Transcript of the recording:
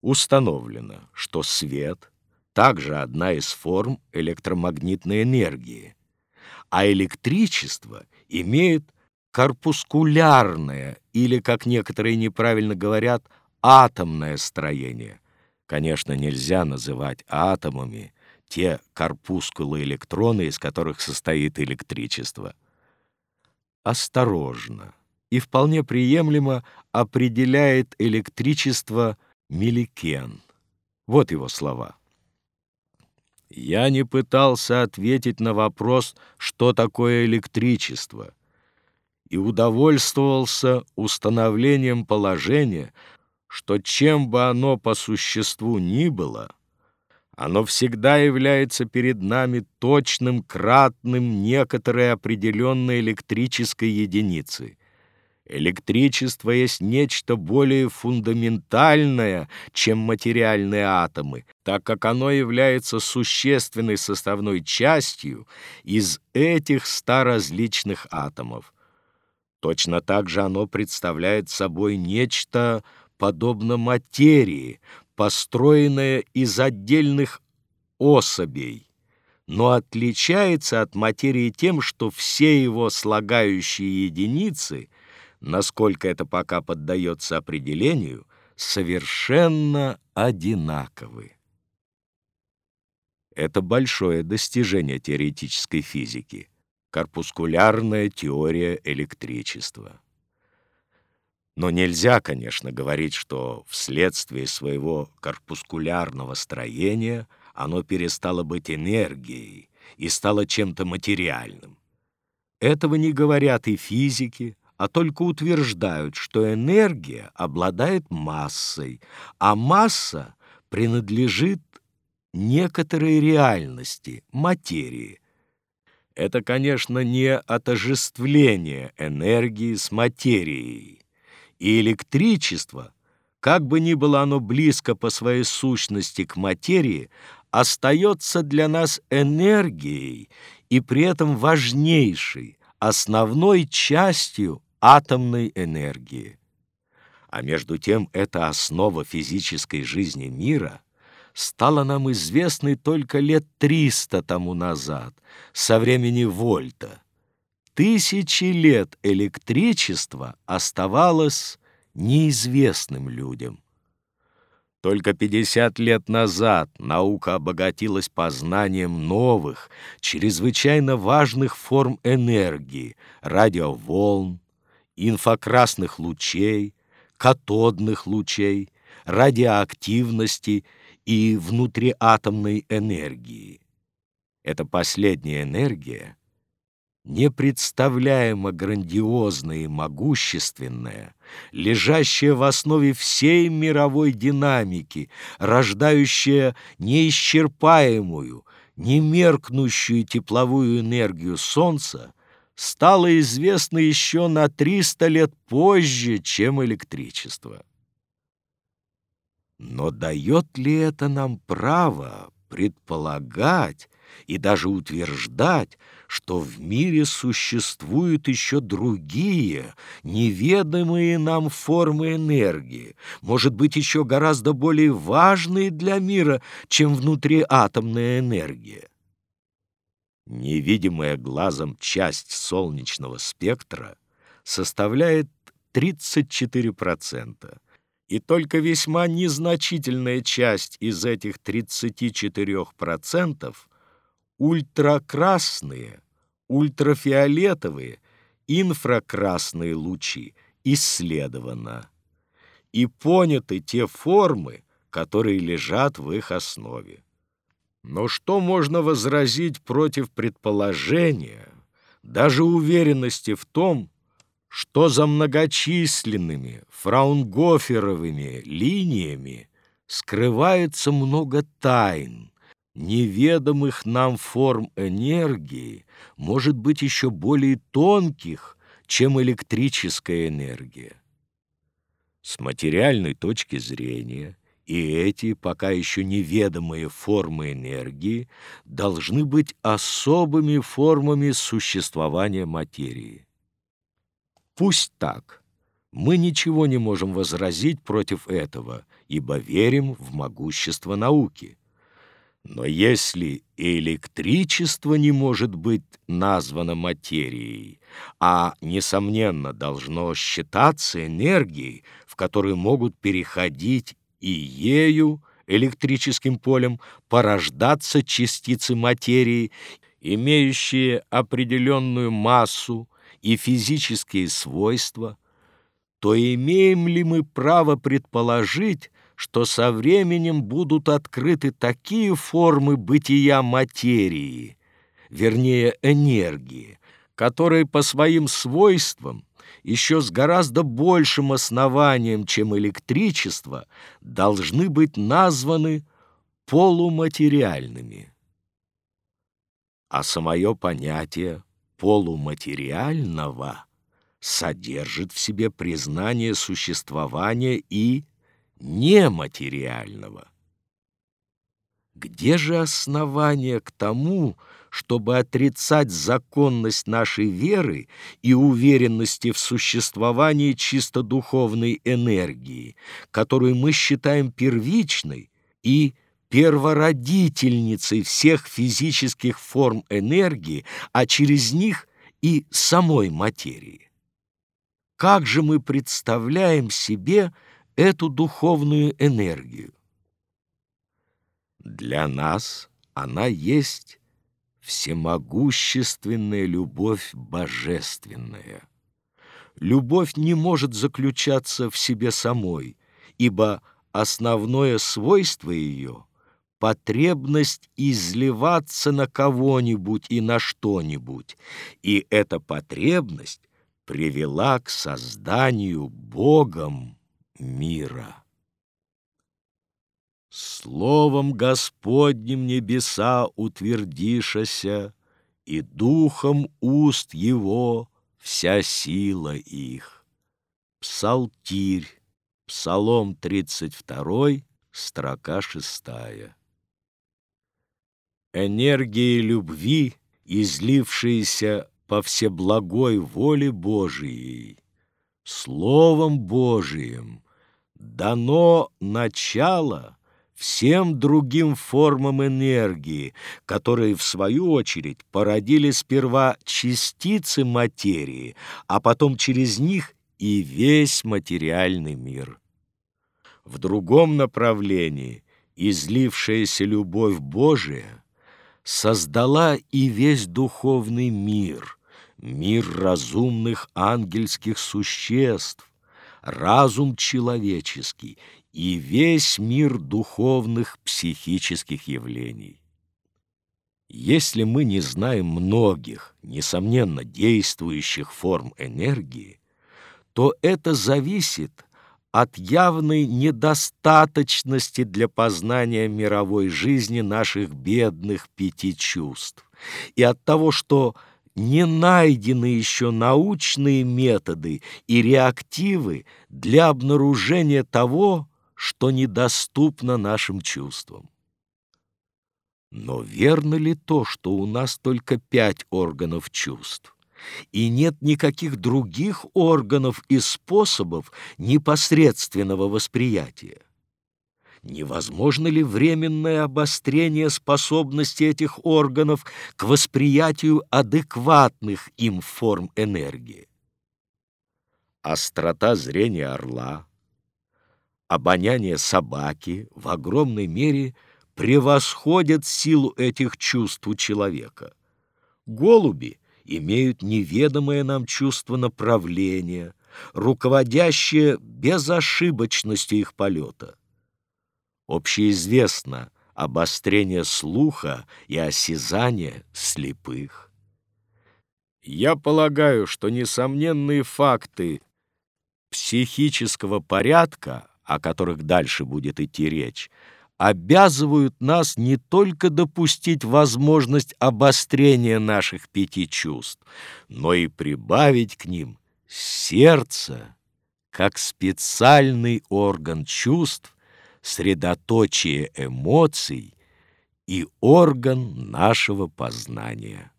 Установлено, что свет также одна из форм электромагнитной энергии, а электричество имеет корпускулярное или, как некоторые неправильно говорят, атомное строение. Конечно, нельзя называть атомами те корпускулы электроны, из которых состоит электричество. Осторожно и вполне приемлемо определяет электричество Миликен. Вот его слова. Я не пытался ответить на вопрос, что такое электричество, и удовольствовался установлением положения, что чем бы оно по существу ни было, оно всегда является перед нами точным кратным некоторой определенной электрической единицы. Электричество есть нечто более фундаментальное, чем материальные атомы, так как оно является существенной составной частью из этих ста различных атомов. Точно так же оно представляет собой нечто подобно материи, построенное из отдельных особей, но отличается от материи тем, что все его слагающие единицы, насколько это пока поддается определению, совершенно одинаковы. Это большое достижение теоретической физики, корпускулярная теория электричества. Но нельзя, конечно, говорить, что вследствие своего корпускулярного строения оно перестало быть энергией и стало чем-то материальным. Этого не говорят и физики, а только утверждают, что энергия обладает массой, а масса принадлежит некоторой реальности, материи. Это, конечно, не отождествление энергии с материей и электричество, как бы ни было оно близко по своей сущности к материи, остается для нас энергией и при этом важнейшей, основной частью атомной энергии. А между тем эта основа физической жизни мира стала нам известной только лет триста тому назад, со времени Вольта тысячи лет электричество оставалось неизвестным людям. Только 50 лет назад наука обогатилась познанием новых, чрезвычайно важных форм энергии, радиоволн, инфракрасных лучей, катодных лучей, радиоактивности и внутриатомной энергии. Эта последняя энергия непредставляемо грандиозное и могущественное, лежащее в основе всей мировой динамики, рождающее неисчерпаемую, немеркнущую тепловую энергию Солнца, стало известно еще на 300 лет позже, чем электричество. Но дает ли это нам право предполагать и даже утверждать, что в мире существуют еще другие, неведомые нам формы энергии, может быть, еще гораздо более важные для мира, чем внутриатомная энергия. Невидимая глазом часть солнечного спектра составляет 34%, и только весьма незначительная часть из этих 34% ультракрасные, ультрафиолетовые, инфракрасные лучи исследовано, и поняты те формы, которые лежат в их основе. Но что можно возразить против предположения, даже уверенности в том, что за многочисленными фраунгоферовыми линиями скрывается много тайн, неведомых нам форм энергии, может быть еще более тонких, чем электрическая энергия. С материальной точки зрения и эти пока еще неведомые формы энергии должны быть особыми формами существования материи. Пусть так, Мы ничего не можем возразить против этого, ибо верим в могущество науки. Но если электричество не может быть названо материей, а, несомненно, должно считаться энергией, в которой могут переходить и ею, электрическим полем, порождаться частицы материи, имеющие определенную массу и физические свойства, то имеем ли мы право предположить, что со временем будут открыты такие формы бытия материи, вернее энергии, которые по своим свойствам еще с гораздо большим основанием, чем электричество, должны быть названы полуматериальными. А самое понятие полуматериального содержит в себе признание существования и нематериального. Где же основание к тому, чтобы отрицать законность нашей веры и уверенности в существовании чисто духовной энергии, которую мы считаем первичной и первородительницей всех физических форм энергии, а через них и самой материи? Как же мы представляем себе эту духовную энергию? Для нас она есть всемогущественная любовь божественная. Любовь не может заключаться в себе самой, ибо основное свойство ее — потребность изливаться на кого-нибудь и на что-нибудь, и эта потребность привела к созданию Богом мира. Словом Господним небеса утвердишася, И духом уст его вся сила их. Псалтирь, Псалом 32, строка 6. Энергии любви, излившиеся по всеблагой воле Божией, Словом Божиим дано начало всем другим формам энергии, которые, в свою очередь, породили сперва частицы материи, а потом через них и весь материальный мир. В другом направлении излившаяся любовь Божия создала и весь духовный мир, мир разумных ангельских существ, разум человеческий и весь мир духовных психических явлений. Если мы не знаем многих, несомненно, действующих форм энергии, то это зависит от явной недостаточности для познания мировой жизни наших бедных пяти чувств и от того, что не найдены еще научные методы и реактивы для обнаружения того, что недоступно нашим чувствам. Но верно ли то, что у нас только пять органов чувств, и нет никаких других органов и способов непосредственного восприятия? Невозможно ли временное обострение способности этих органов к восприятию адекватных им форм энергии? Острота зрения орла, обоняние собаки в огромной мере превосходят силу этих чувств у человека. Голуби имеют неведомое нам чувство направления, руководящее безошибочностью их полета. Общеизвестно обострение слуха и осязания слепых. Я полагаю, что несомненные факты психического порядка о которых дальше будет идти речь, обязывают нас не только допустить возможность обострения наших пяти чувств, но и прибавить к ним сердце как специальный орган чувств, средоточие эмоций и орган нашего познания.